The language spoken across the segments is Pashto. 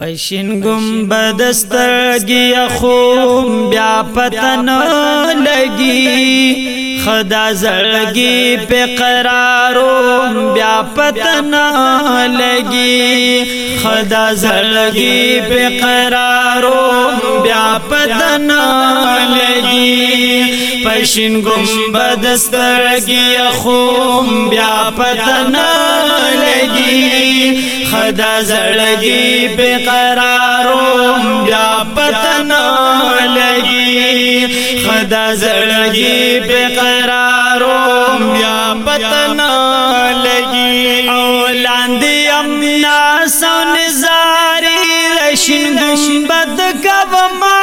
پښین ګم بدسترګي خوم بیا پتن لګي خدا زړګي په قراروم بیا پتن لګي خدا زړګي په قراروم بیا پتن لګي پښین ګمبد سترګي خوم بیا پتن لګي خدا زړګي به قرارو بیا پتن لګي خدا زړګي به قرارو بیا پتن لګي او لاندې امنا سو نزارې رشن ګمبد کوما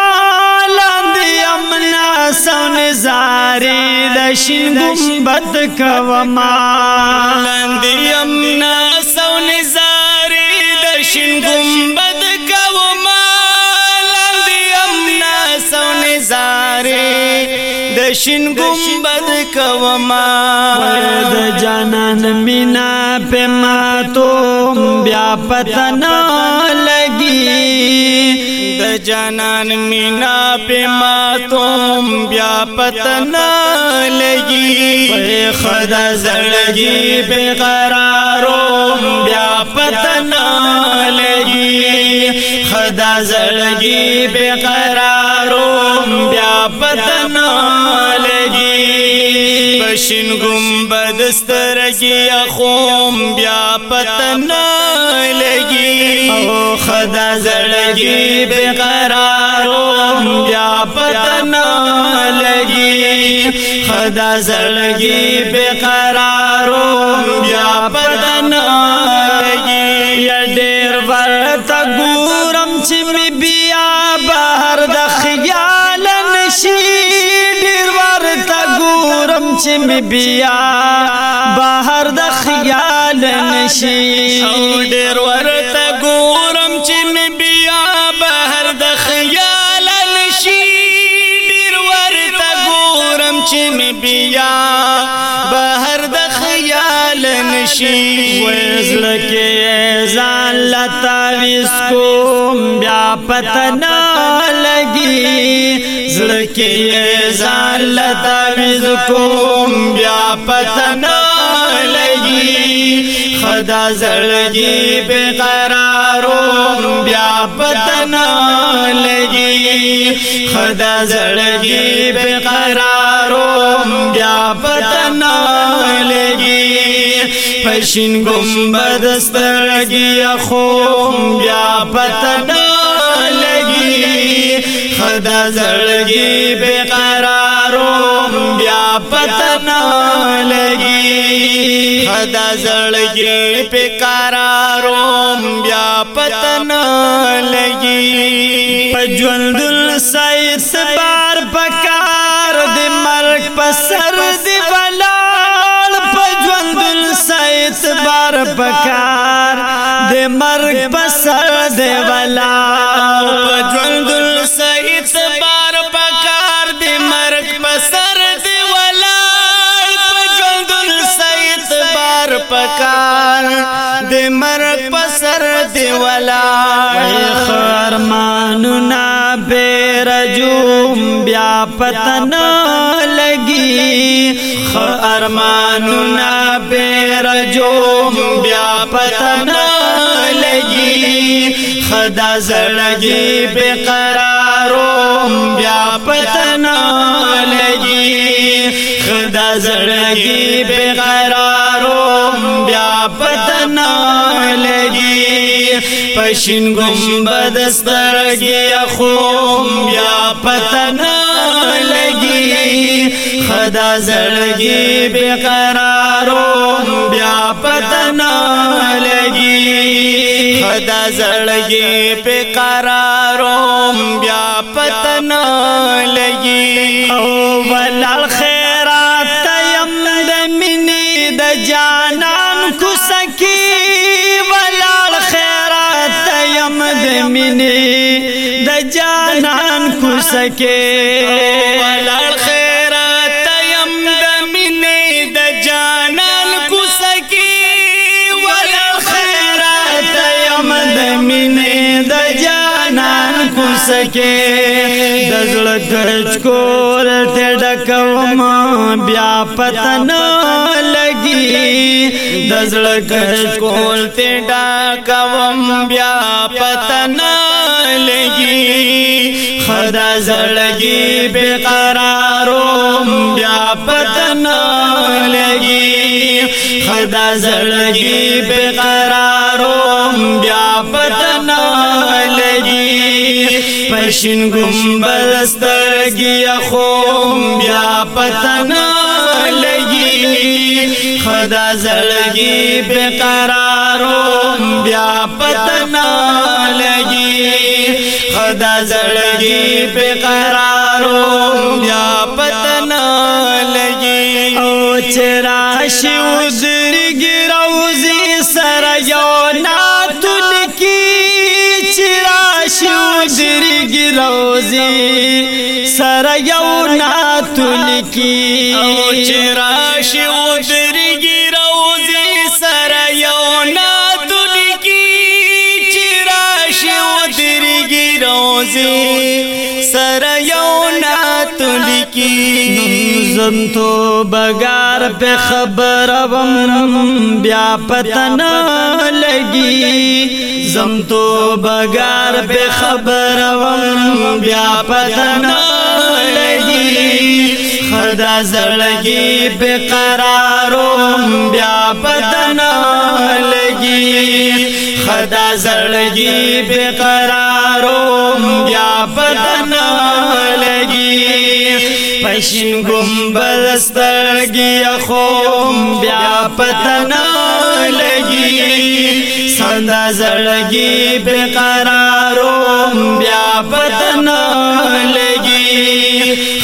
لاندې امنا سو نزارې رشن ګمبد کوما شین گنبد کوما د جانان مینا په ماتو بیا پتنا لګي د جانان مینا په ماتو بیا پتنا لګي په خدا زړګي به قرارو بیا پتنا لګي خدا زړګي به قرار پشن گنبد سترگی اخوم بیا پتن لگی او خدا زڑگی بے قراروم بیا پتن لگی خدا زڑگی بے قراروم بیا پتن لگی یا دیر ورطا گورم چی می بی سم بیا بهر د خیال نشي ډېر ورته ګورم چې می بیا بهر د خیال نشي ډېر ورته ګورم چې بیا بهر د خیال نشي کې ځان لا کوم بیا لګ کې زال تعویز کوم بیا پتنا لګي خدا زړګي به قرارو بیا پتنا لګي خدا زړګي به قرارو بیا پتنا لګي پښین ګمبد سترګي خو بیا پتنا د زړګي به قرارو بیا پتن لګي خدا زړګي په قرارو بیا پتن لګي پجوند سای سبار پکار د مرګ پسر دی بلال پجوند سای سبار پکار د مرګ پسر دی بلال پجوند مرګ پسر دی ولا خرمانونا بے رجوم بیا پتن لگی خرمانونا بے رجوم بیا پتن لگی خدا زړګي بے قراروم بیا پتن لگی خدا زړګي بے قراروم پښین ګمبد سترګې خوم یا پتن لګي خدا زړګي بقرارو بیا پتن لګي خدا زړګي په قرارو بیا پتن لګي او ولل خیرات تیم د منی د جانان کو سکی نہیں نام کش کے ل سکے دزل گرج کو رتے ڈکوما بیا پتنا لگی دزل گرج کو رتے ڈکوما بیا پتنا لگی خدا زڑگی بے قراروں بیا پتنا لگی خدا زڑگی بے قراروں شین گمبل سترګي خوم بیا پتنا لګي خدا زړګي به قراروم بیا پتنا لګي خدا زړګي به قراروم بیا پتنا لګي او چراشي وزر ډېری ګروزي سره یو ناتل کی او چې راشي و ډېری ګروزي سره یو ناتل کی چې راشي و ډېری ګروزي سره یو ناتل کی زم تو بګار په خبر وم بیا پتن لګي زم تو بګار به خبر وم بیا پدنا لګي خدا زړګي به قراروم بیا پدنا لګي خدا زړګي به قراروم بیا پدنا لګي پښین ګمبل سترګي خو بیا پتنا لګي دا زړګي به قرارو بیا پتن لګي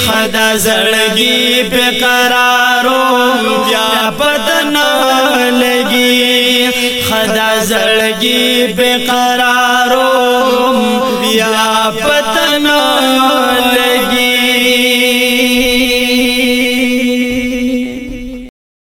خدا زړګي به قرارو بیا پتن لګي خدا زړګي به قرارو